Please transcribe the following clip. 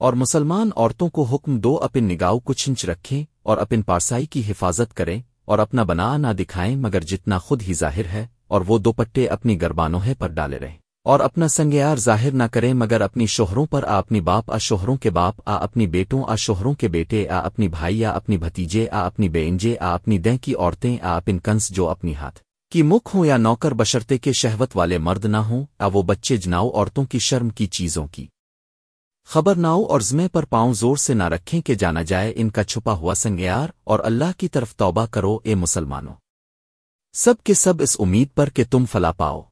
اور مسلمان عورتوں کو حکم دو اپن نگاؤ کچھ انچ رکھیں اور اپن پارسائی کی حفاظت کریں اور اپنا بنا نہ دکھائیں مگر جتنا خود ہی ظاہر ہے اور وہ دوپٹے اپنی گربانوہے پر ڈالے رہیں اور اپنا سنگیار ظاہر نہ کریں مگر اپنی شوہروں پر آ اپنی باپ آ شوہروں کے باپ آ اپنی بیٹوں آ شوہروں کے بیٹے آ اپنی بھائی آ اپنی بھتیجے آ اپنی بینجے آ اپنی دیں کی عورتیں آ اپن کنس جو اپنی ہاتھ کی مکھ ہوں یا نوکر بشرتے کے شہوت والے مرد نہ ہوں آ وہ بچے جناؤ عورتوں کی شرم کی چیزوں کی خبر ناؤ اور زمے پر پاؤں زور سے نہ رکھیں کہ جانا جائے ان کا چھپا ہوا سنگیار اور اللہ کی طرف توبہ کرو، اے مسلمانوں۔ سب کے سب اس امید پر کہ تم فلا پاؤ۔